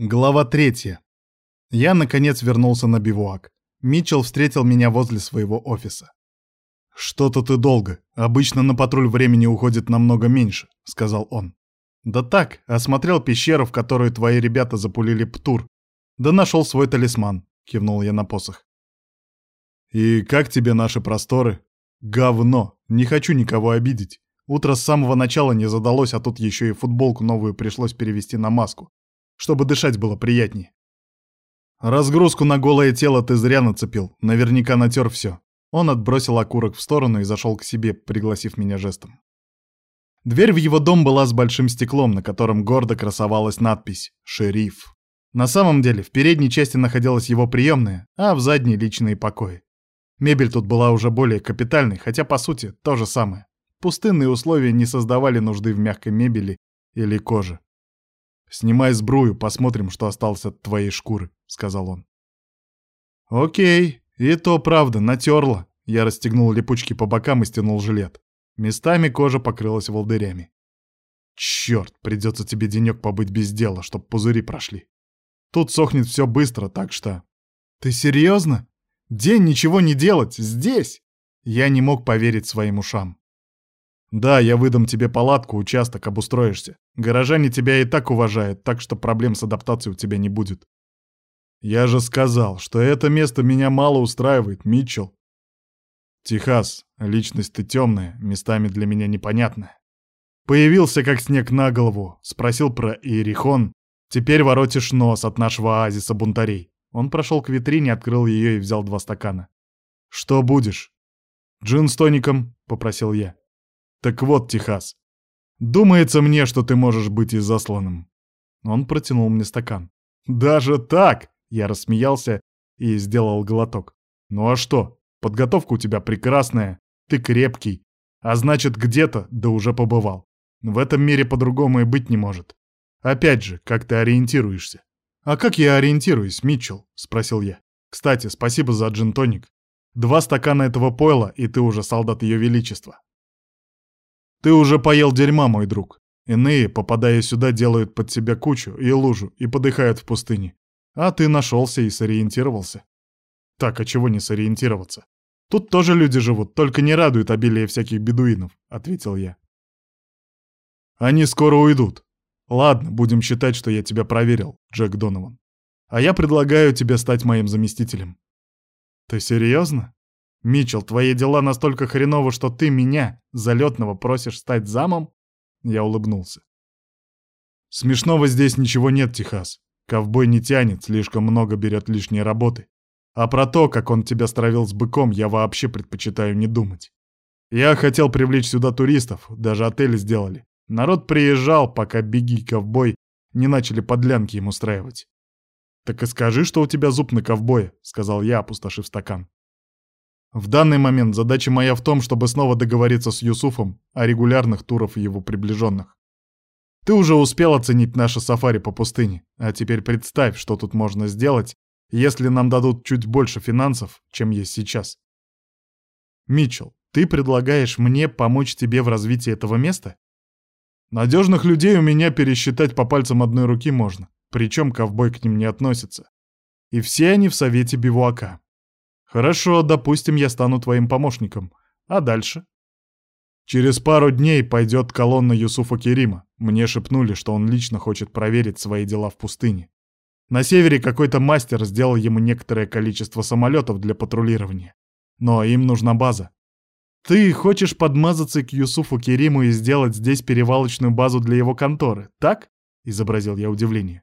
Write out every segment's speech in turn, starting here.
Глава третья. Я, наконец, вернулся на бивуак. Митчелл встретил меня возле своего офиса. «Что-то ты долго. Обычно на патруль времени уходит намного меньше», — сказал он. «Да так, осмотрел пещеру, в которую твои ребята запулили Птур. Да нашел свой талисман», — кивнул я на посох. «И как тебе наши просторы?» «Говно. Не хочу никого обидеть. Утро с самого начала не задалось, а тут еще и футболку новую пришлось перевести на маску чтобы дышать было приятнее. Разгрузку на голое тело ты зря нацепил, наверняка натер все. Он отбросил окурок в сторону и зашел к себе, пригласив меня жестом. Дверь в его дом была с большим стеклом, на котором гордо красовалась надпись «Шериф». На самом деле, в передней части находилась его приемная, а в задней — личные покои. Мебель тут была уже более капитальной, хотя, по сути, то же самое. Пустынные условия не создавали нужды в мягкой мебели или коже. «Снимай сбрую, посмотрим, что осталось от твоей шкуры», — сказал он. «Окей, и то правда, натерла». Я расстегнул липучки по бокам и стянул жилет. Местами кожа покрылась волдырями. «Черт, придется тебе денек побыть без дела, чтоб пузыри прошли. Тут сохнет все быстро, так что...» «Ты серьезно? День ничего не делать, здесь?» Я не мог поверить своим ушам. Да, я выдам тебе палатку, участок, обустроишься. Горожане тебя и так уважают, так что проблем с адаптацией у тебя не будет. Я же сказал, что это место меня мало устраивает, Митчелл. Техас, личность ты темная, местами для меня непонятная. Появился как снег на голову, спросил про Иерихон. Теперь воротишь нос от нашего оазиса бунтарей. Он прошел к витрине, открыл ее и взял два стакана. «Что будешь?» «Джин с тоником», — попросил я. Так вот, Техас, думается мне, что ты можешь быть и засланным. Он протянул мне стакан. Даже так? Я рассмеялся и сделал глоток. Ну а что? Подготовка у тебя прекрасная, ты крепкий, а значит где-то, да уже побывал. В этом мире по-другому и быть не может. Опять же, как ты ориентируешься? А как я ориентируюсь, Митчелл? Спросил я. Кстати, спасибо за джин-тоник. Два стакана этого пойла, и ты уже солдат Ее Величества. Ты уже поел дерьма, мой друг. Иные, попадая сюда, делают под себя кучу и лужу и подыхают в пустыне. А ты нашелся и сориентировался. Так, а чего не сориентироваться? Тут тоже люди живут, только не радует обилие всяких бедуинов, ответил я. Они скоро уйдут. Ладно, будем считать, что я тебя проверил, Джек Донован. А я предлагаю тебе стать моим заместителем. Ты серьезно? «Митчелл, твои дела настолько хреново, что ты меня, залетного, просишь стать замом?» Я улыбнулся. «Смешного здесь ничего нет, Техас. Ковбой не тянет, слишком много берет лишней работы. А про то, как он тебя стравил с быком, я вообще предпочитаю не думать. Я хотел привлечь сюда туристов, даже отели сделали. Народ приезжал, пока беги, ковбой, не начали подлянки им устраивать. «Так и скажи, что у тебя зуб на ковбоя», — сказал я, опустошив стакан. В данный момент задача моя в том, чтобы снова договориться с Юсуфом о регулярных турах его приближенных. Ты уже успел оценить наше сафари по пустыне, а теперь представь, что тут можно сделать, если нам дадут чуть больше финансов, чем есть сейчас. Митчелл, ты предлагаешь мне помочь тебе в развитии этого места? Надежных людей у меня пересчитать по пальцам одной руки можно, причем ковбой к ним не относится. И все они в совете бивуака. Хорошо, допустим, я стану твоим помощником. А дальше? Через пару дней пойдет колонна Юсуфа Керима. Мне шепнули, что он лично хочет проверить свои дела в пустыне. На севере какой-то мастер сделал ему некоторое количество самолетов для патрулирования. Но им нужна база. Ты хочешь подмазаться к Юсуфу Кериму и сделать здесь перевалочную базу для его конторы, так? Изобразил я удивление.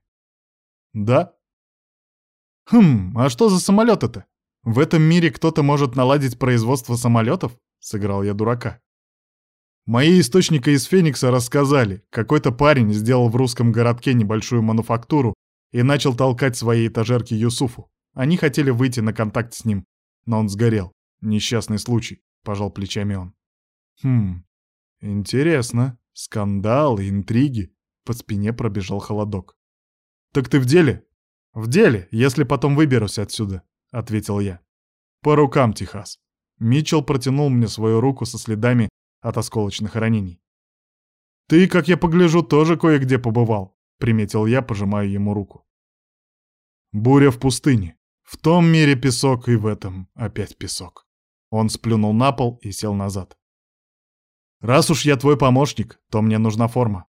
Да. Хм, а что за самолет это? В этом мире кто-то может наладить производство самолетов? Сыграл я дурака. Мои источники из Феникса рассказали, какой-то парень сделал в русском городке небольшую мануфактуру и начал толкать свои этажерки Юсуфу. Они хотели выйти на контакт с ним, но он сгорел. Несчастный случай, пожал плечами он. Хм, интересно. Скандалы, интриги. По спине пробежал холодок. Так ты в деле? В деле, если потом выберусь отсюда. — ответил я. «По рукам, Техас». Митчелл протянул мне свою руку со следами от осколочных ранений. «Ты, как я погляжу, тоже кое-где побывал», — приметил я, пожимая ему руку. Буря в пустыне. В том мире песок, и в этом опять песок. Он сплюнул на пол и сел назад. Раз уж я твой помощник, то мне нужна форма.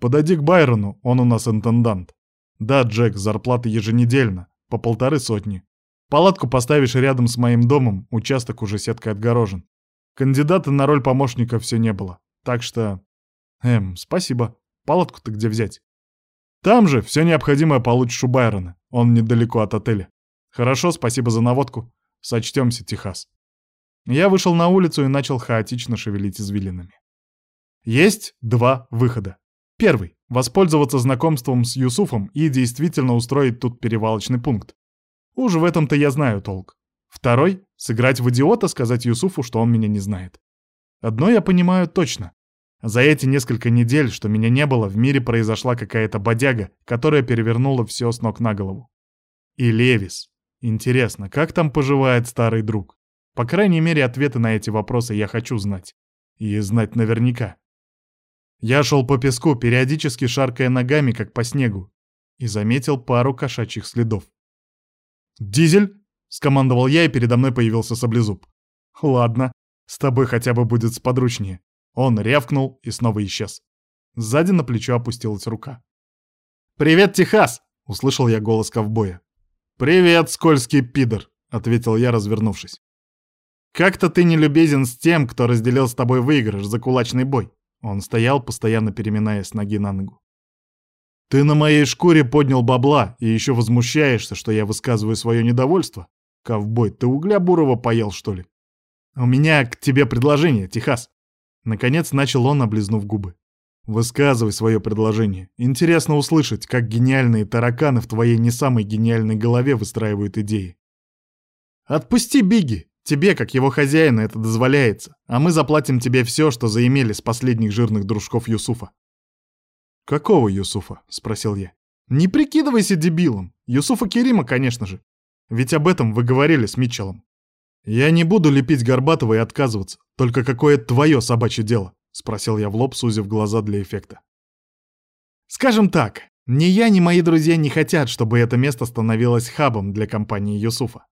Подойди к Байрону, он у нас интендант. Да, Джек, зарплата еженедельно, по полторы сотни. Палатку поставишь рядом с моим домом, участок уже сеткой отгорожен. Кандидата на роль помощника все не было. Так что... Эм, спасибо. Палатку-то где взять? Там же все необходимое получишь у Байрона. Он недалеко от отеля. Хорошо, спасибо за наводку. Сочтемся, Техас. Я вышел на улицу и начал хаотично шевелить извилинами. Есть два выхода. Первый — воспользоваться знакомством с Юсуфом и действительно устроить тут перевалочный пункт. Уж в этом-то я знаю толк. Второй — сыграть в идиота, сказать Юсуфу, что он меня не знает. Одно я понимаю точно. За эти несколько недель, что меня не было, в мире произошла какая-то бодяга, которая перевернула все с ног на голову. И Левис. Интересно, как там поживает старый друг? По крайней мере, ответы на эти вопросы я хочу знать. И знать наверняка. Я шел по песку, периодически шаркая ногами, как по снегу, и заметил пару кошачьих следов. «Дизель!» — скомандовал я, и передо мной появился саблезуб. «Ладно, с тобой хотя бы будет сподручнее». Он рявкнул и снова исчез. Сзади на плечо опустилась рука. «Привет, Техас!» — услышал я голос ковбоя. «Привет, скользкий пидор!» — ответил я, развернувшись. «Как-то ты не любезен с тем, кто разделил с тобой выигрыш за кулачный бой». Он стоял, постоянно переминаясь с ноги на ногу. Ты на моей шкуре поднял бабла и еще возмущаешься, что я высказываю свое недовольство? Ковбой, ты угля бурого поел, что ли? У меня к тебе предложение, Техас. Наконец начал он, облизнув губы. Высказывай свое предложение. Интересно услышать, как гениальные тараканы в твоей не самой гениальной голове выстраивают идеи. Отпусти Бигги. Тебе, как его хозяину, это дозволяется. А мы заплатим тебе все, что заимели с последних жирных дружков Юсуфа. «Какого Юсуфа?» — спросил я. «Не прикидывайся дебилом. Юсуфа Керима, конечно же. Ведь об этом вы говорили с Митчеллом. Я не буду лепить Горбатова и отказываться. Только какое твое собачье дело?» — спросил я в лоб, сузив глаза для эффекта. «Скажем так, ни я, ни мои друзья не хотят, чтобы это место становилось хабом для компании Юсуфа.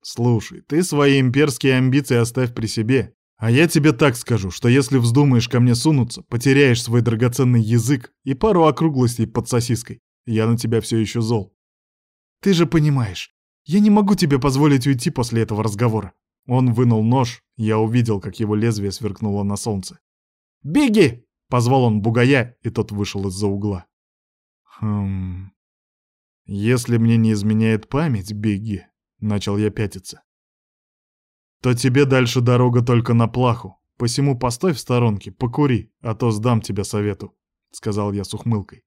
Слушай, ты свои имперские амбиции оставь при себе а я тебе так скажу, что если вздумаешь ко мне сунуться, потеряешь свой драгоценный язык и пару округлостей под сосиской. Я на тебя все еще зол. Ты же понимаешь, я не могу тебе позволить уйти после этого разговора. Он вынул нож, я увидел, как его лезвие сверкнуло на солнце. «Беги!» — позвал он бугая, и тот вышел из-за угла. «Хм... Если мне не изменяет память, беги!» — начал я пятиться то тебе дальше дорога только на плаху. Посему постой в сторонке, покури, а то сдам тебе совету», — сказал я с ухмылкой.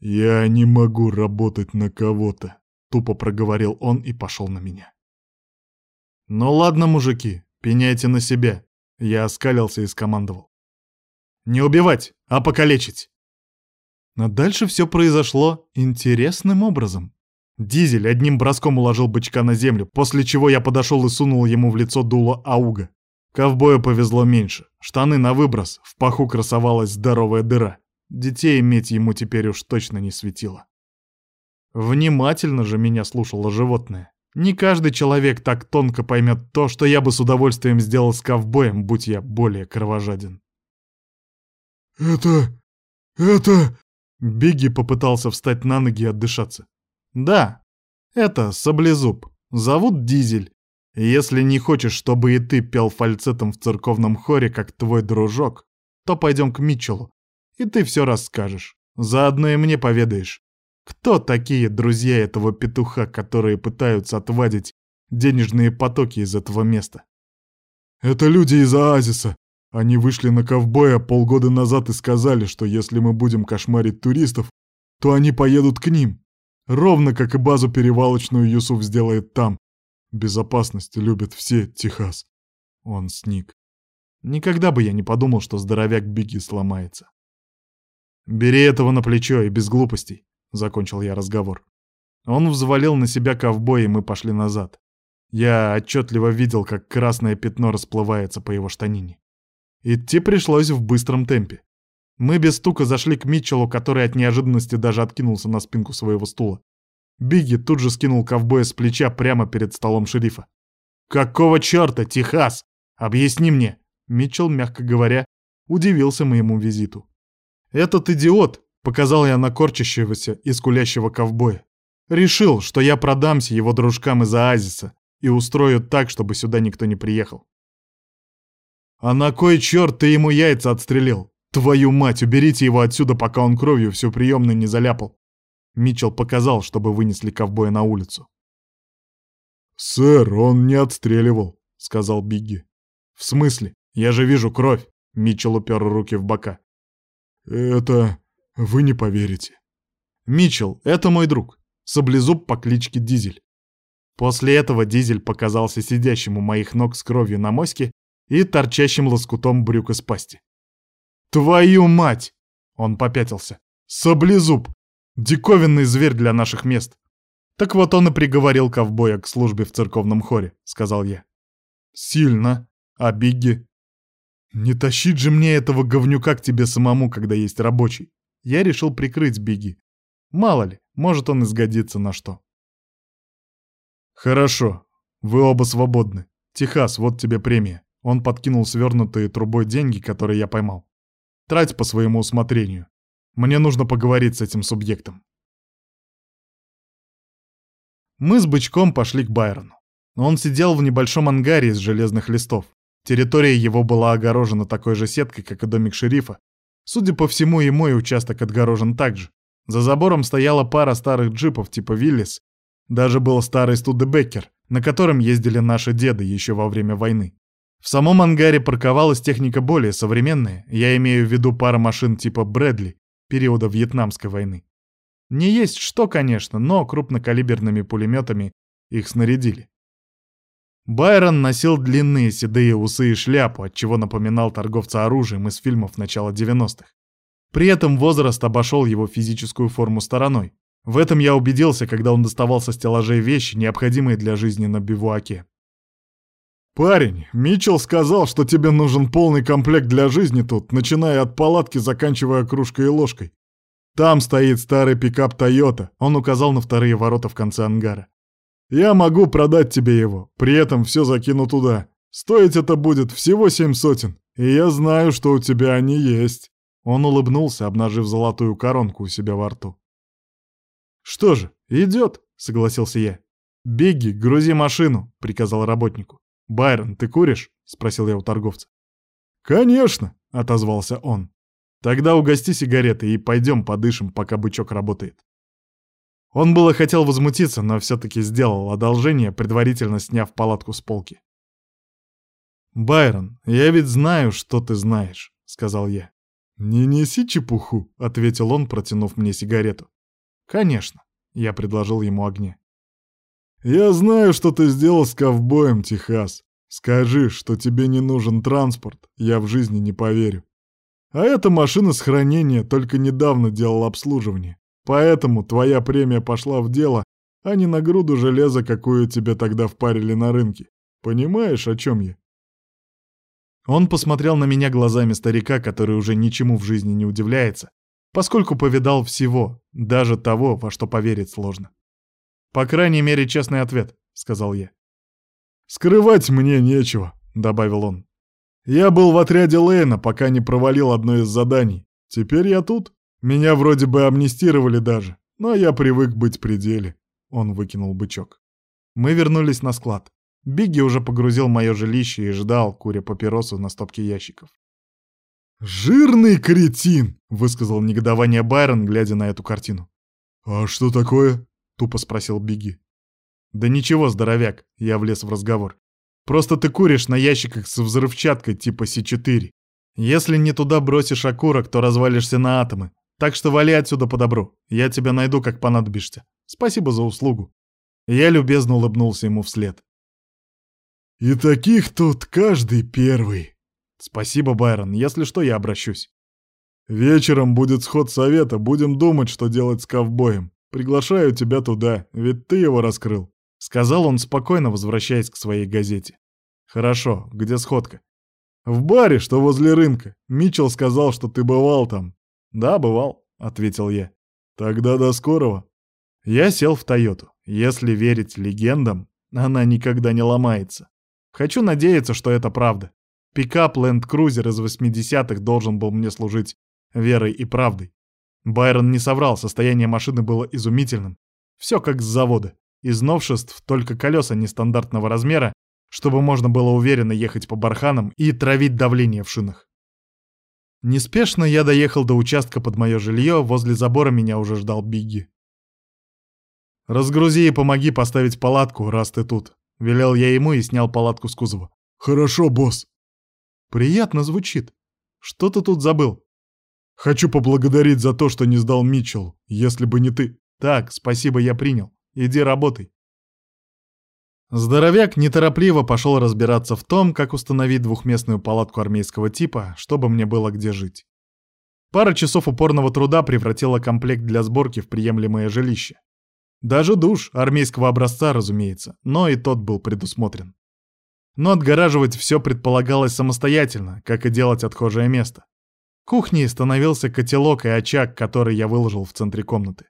«Я не могу работать на кого-то», — тупо проговорил он и пошел на меня. «Ну ладно, мужики, пеняйте на себя», — я оскалился и скомандовал. «Не убивать, а покалечить!» Но дальше все произошло интересным образом. Дизель одним броском уложил бычка на землю, после чего я подошел и сунул ему в лицо дуло ауга. Ковбою повезло меньше. Штаны на выброс, в паху красовалась здоровая дыра. Детей иметь ему теперь уж точно не светило. Внимательно же меня слушало животное. Не каждый человек так тонко поймет то, что я бы с удовольствием сделал с ковбоем, будь я более кровожаден. «Это... это...» Бигги попытался встать на ноги и отдышаться. Да, это Саблезуб. Зовут Дизель. если не хочешь, чтобы и ты пел фальцетом в церковном хоре, как твой дружок, то пойдем к Митчеллу, и ты все расскажешь. Заодно и мне поведаешь. Кто такие друзья этого петуха, которые пытаются отвадить денежные потоки из этого места? Это люди из Оазиса. Они вышли на ковбоя полгода назад и сказали, что если мы будем кошмарить туристов, то они поедут к ним. Ровно как и базу перевалочную Юсуф сделает там. Безопасности любят все, Техас. Он сник. Никогда бы я не подумал, что здоровяк Бигги сломается. «Бери этого на плечо и без глупостей», — закончил я разговор. Он взвалил на себя ковбой, и мы пошли назад. Я отчетливо видел, как красное пятно расплывается по его штанине. Идти пришлось в быстром темпе. Мы без стука зашли к Митчеллу, который от неожиданности даже откинулся на спинку своего стула. Бигги тут же скинул ковбоя с плеча прямо перед столом шерифа. «Какого черта, Техас? Объясни мне!» Митчелл, мягко говоря, удивился моему визиту. «Этот идиот!» — показал я на корчащегося и скулящего ковбоя. «Решил, что я продамся его дружкам из Оазиса и устрою так, чтобы сюда никто не приехал. А на кой черт ты ему яйца отстрелил? Твою мать, уберите его отсюда, пока он кровью всю приемную не заляпал. Митчелл показал, чтобы вынесли ковбоя на улицу. «Сэр, он не отстреливал», — сказал Бигги. «В смысле? Я же вижу кровь!» Митчелл упер руки в бока. «Это... вы не поверите». «Митчелл, это мой друг. Саблезуб по кличке Дизель». После этого Дизель показался сидящему моих ног с кровью на моське и торчащим лоскутом брюк из пасти. «Твою мать!» — он попятился. «Саблезуб! Диковинный зверь для наших мест!» «Так вот он и приговорил ковбоя к службе в церковном хоре», — сказал я. «Сильно. А Бигги?» «Не тащить же мне этого говнюка к тебе самому, когда есть рабочий. Я решил прикрыть Бигги. Мало ли, может он изгодится на что». «Хорошо. Вы оба свободны. Техас, вот тебе премия. Он подкинул свернутые трубой деньги, которые я поймал. Трать по своему усмотрению. Мне нужно поговорить с этим субъектом. Мы с бычком пошли к Байрону. Он сидел в небольшом ангаре из железных листов. Территория его была огорожена такой же сеткой, как и домик шерифа. Судя по всему, и мой участок отгорожен также. За забором стояла пара старых джипов типа Виллис. Даже был старый Студебеккер, на котором ездили наши деды еще во время войны. В самом ангаре парковалась техника более современная, я имею в виду пара машин типа Брэдли периода Вьетнамской войны. Не есть что, конечно, но крупнокалиберными пулеметами их снарядили. Байрон носил длинные седые усы и шляпу, отчего напоминал торговца оружием из фильмов начала 90-х. При этом возраст обошел его физическую форму стороной. В этом я убедился, когда он доставал со стеллажей вещи, необходимые для жизни на бивуаке. «Парень, Митчелл сказал, что тебе нужен полный комплект для жизни тут, начиная от палатки, заканчивая кружкой и ложкой. Там стоит старый пикап Тойота», — он указал на вторые ворота в конце ангара. «Я могу продать тебе его, при этом все закину туда. Стоить это будет всего семь сотен, и я знаю, что у тебя они есть». Он улыбнулся, обнажив золотую коронку у себя во рту. «Что же, идет», — согласился я. «Беги, грузи машину», — приказал работнику. «Байрон, ты куришь?» — спросил я у торговца. «Конечно!» — отозвался он. «Тогда угости сигареты и пойдем подышим, пока бычок работает». Он было хотел возмутиться, но все-таки сделал одолжение, предварительно сняв палатку с полки. «Байрон, я ведь знаю, что ты знаешь», — сказал я. «Не неси чепуху», — ответил он, протянув мне сигарету. «Конечно», — я предложил ему огня. «Я знаю, что ты сделал с ковбоем, Техас. Скажи, что тебе не нужен транспорт, я в жизни не поверю. А эта машина с хранения только недавно делала обслуживание. Поэтому твоя премия пошла в дело, а не на груду железа, какую тебе тогда впарили на рынке. Понимаешь, о чем я?» Он посмотрел на меня глазами старика, который уже ничему в жизни не удивляется, поскольку повидал всего, даже того, во что поверить сложно. «По крайней мере, честный ответ», — сказал я. «Скрывать мне нечего», — добавил он. «Я был в отряде Лейна, пока не провалил одно из заданий. Теперь я тут. Меня вроде бы амнистировали даже, но я привык быть при деле». Он выкинул бычок. Мы вернулись на склад. Бигги уже погрузил мое жилище и ждал, куря папиросу на стопке ящиков. «Жирный кретин!» — высказал негодование Байрон, глядя на эту картину. «А что такое?» — тупо спросил Бигги. «Да ничего, здоровяк», — я влез в разговор. «Просто ты куришь на ящиках с взрывчаткой типа С4. Если не туда бросишь окурок, то развалишься на атомы. Так что вали отсюда по добру. Я тебя найду, как понадобишься. Спасибо за услугу». Я любезно улыбнулся ему вслед. «И таких тут каждый первый». «Спасибо, Байрон. Если что, я обращусь». «Вечером будет сход совета. Будем думать, что делать с ковбоем. Приглашаю тебя туда, ведь ты его раскрыл», — сказал он спокойно, возвращаясь к своей газете. «Хорошо, где сходка?» «В баре, что возле рынка. Митчелл сказал, что ты бывал там». «Да, бывал», — ответил я. «Тогда до скорого». Я сел в Тойоту. Если верить легендам, она никогда не ломается. Хочу надеяться, что это правда. Пикап Land Cruiser из 80-х должен был мне служить верой и правдой. Байрон не соврал, состояние машины было изумительным. Все как с завода. Из новшеств только колеса нестандартного размера, чтобы можно было уверенно ехать по барханам и травить давление в шинах. Неспешно я доехал до участка под мое жилье, возле забора меня уже ждал Бигги. «Разгрузи и помоги поставить палатку, раз ты тут», — велел я ему и снял палатку с кузова. «Хорошо, босс». «Приятно звучит. Что ты тут забыл?» «Хочу поблагодарить за то, что не сдал Митчелл, если бы не ты». «Так, спасибо, я принял. Иди работай». Здоровяк неторопливо пошел разбираться в том, как установить двухместную палатку армейского типа, чтобы мне было где жить. Пара часов упорного труда превратила комплект для сборки в приемлемое жилище. Даже душ, армейского образца, разумеется, но и тот был предусмотрен. Но отгораживать все предполагалось самостоятельно, как и делать отхожее место. Кухней становился котелок и очаг, который я выложил в центре комнаты.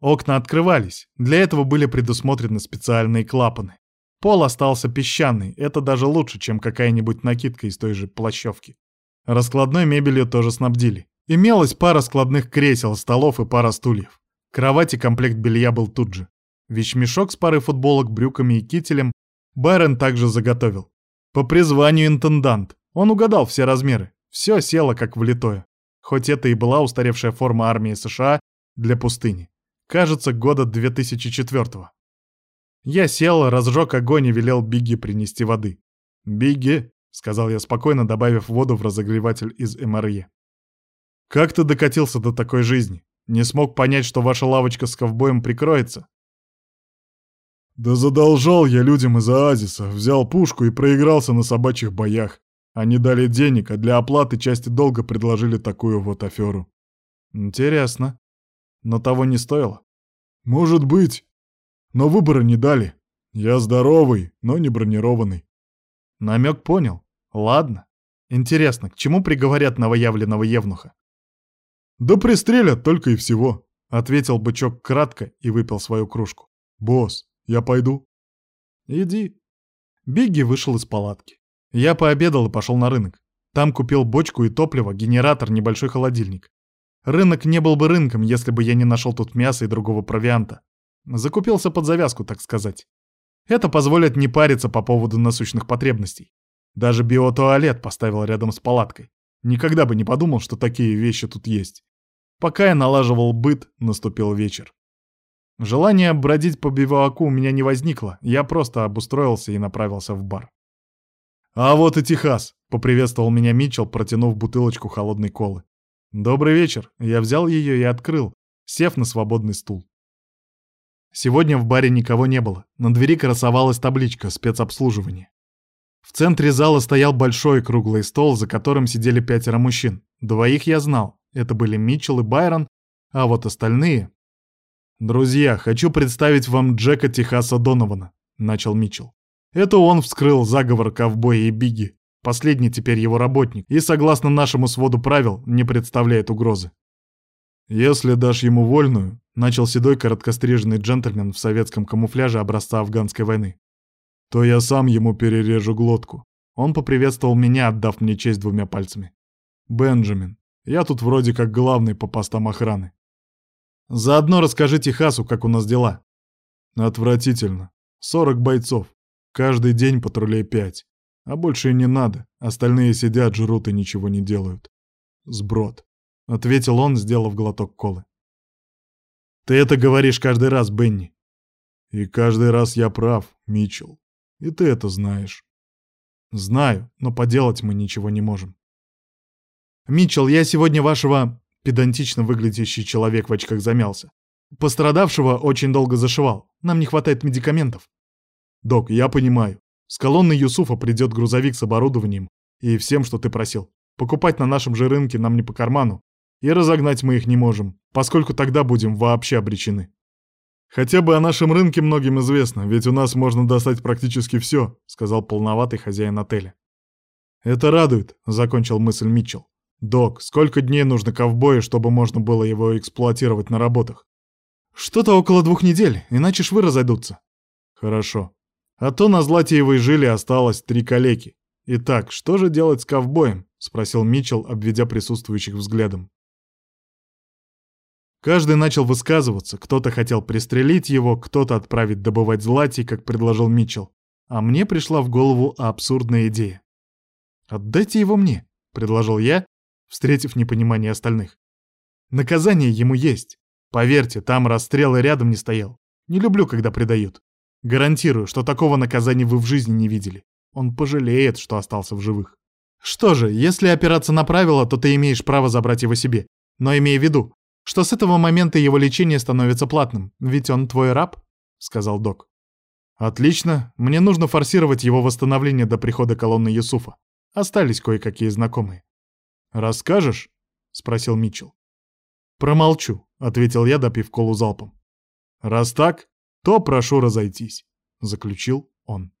Окна открывались, для этого были предусмотрены специальные клапаны. Пол остался песчаный, это даже лучше, чем какая-нибудь накидка из той же плащевки. Раскладной мебелью тоже снабдили. Имелась пара складных кресел, столов и пара стульев. Кровать и комплект белья был тут же. Вещмешок с парой футболок, брюками и кителем Байрон также заготовил. По призванию интендант. Он угадал все размеры. Все село как влитое. Хоть это и была устаревшая форма армии США для пустыни. Кажется, года 2004-го. Я сел, разжег огонь и велел Бигги принести воды. «Бигги», — сказал я спокойно, добавив воду в разогреватель из МРЕ. «Как ты докатился до такой жизни? Не смог понять, что ваша лавочка с ковбоем прикроется?» «Да задолжал я людям из оазиса, взял пушку и проигрался на собачьих боях. Они дали денег, а для оплаты части долга предложили такую вот аферу». «Интересно. Но того не стоило?» «Может быть. Но выбора не дали. Я здоровый, но не бронированный». Намек понял. Ладно. Интересно, к чему приговорят новоявленного евнуха? «Да пристрелят только и всего», — ответил бычок кратко и выпил свою кружку. «Босс, я пойду?» «Иди». Бигги вышел из палатки. Я пообедал и пошел на рынок. Там купил бочку и топливо, генератор, небольшой холодильник. Рынок не был бы рынком, если бы я не нашел тут мяса и другого провианта. Закупился под завязку, так сказать. Это позволит не париться по поводу насущных потребностей. Даже биотуалет поставил рядом с палаткой. Никогда бы не подумал, что такие вещи тут есть. Пока я налаживал быт, наступил вечер. Желание бродить по бивуаку у меня не возникло, я просто обустроился и направился в бар. «А вот и Техас», — поприветствовал меня Митчелл, протянув бутылочку холодной колы. «Добрый вечер». Я взял ее и открыл, сев на свободный стул. Сегодня в баре никого не было. На двери красовалась табличка «Спецобслуживание». В центре зала стоял большой круглый стол, за которым сидели пятеро мужчин. Двоих я знал. Это были Митчелл и Байрон, а вот остальные... «Друзья, хочу представить вам Джека Техаса Донована», — начал Митчелл. Это он вскрыл заговор ковбоя и Бигги. Последний теперь его работник и, согласно нашему своду правил, не представляет угрозы. «Если дашь ему вольную», — начал седой короткостриженный джентльмен в советском камуфляже образца афганской войны, «то я сам ему перережу глотку». Он поприветствовал меня, отдав мне честь двумя пальцами. «Бенджамин, я тут вроде как главный по постам охраны. Заодно расскажи Техасу, как у нас дела». «Отвратительно. Сорок бойцов. Каждый день патрулей пять. А больше и не надо. Остальные сидят, жрут и ничего не делают. Сброд. Ответил он, сделав глоток колы. Ты это говоришь каждый раз, Бенни. И каждый раз я прав, Митчелл. И ты это знаешь. Знаю, но поделать мы ничего не можем. Митчелл, я сегодня вашего педантично выглядящий человек в очках замялся. Пострадавшего очень долго зашивал. Нам не хватает медикаментов. Док, я понимаю. С колонны Юсуфа придет грузовик с оборудованием и всем, что ты просил. Покупать на нашем же рынке нам не по карману, и разогнать мы их не можем, поскольку тогда будем вообще обречены. Хотя бы о нашем рынке многим известно, ведь у нас можно достать практически все, сказал полноватый хозяин отеля. Это радует, закончил мысль Митчелл. Док, сколько дней нужно ковбою, чтобы можно было его эксплуатировать на работах? Что-то около двух недель, иначе швы разойдутся. Хорошо. А то на Златиевой жиле осталось три калеки. Итак, что же делать с ковбоем? Спросил Митчелл, обведя присутствующих взглядом. Каждый начал высказываться, кто-то хотел пристрелить его, кто-то отправить добывать злати, как предложил Митчелл. А мне пришла в голову абсурдная идея. «Отдайте его мне», — предложил я, встретив непонимание остальных. «Наказание ему есть. Поверьте, там расстрел и рядом не стоял. Не люблю, когда предают. Гарантирую, что такого наказания вы в жизни не видели. Он пожалеет, что остался в живых. Что же, если опираться на правила, то ты имеешь право забрать его себе. Но имей в виду, что с этого момента его лечение становится платным, ведь он твой раб», — сказал док. «Отлично, мне нужно форсировать его восстановление до прихода колонны Юсуфа. Остались кое-какие знакомые». «Расскажешь?» — спросил Митчелл. «Промолчу», — ответил я, допив колу залпом. «Раз так, то прошу разойтись», — заключил он.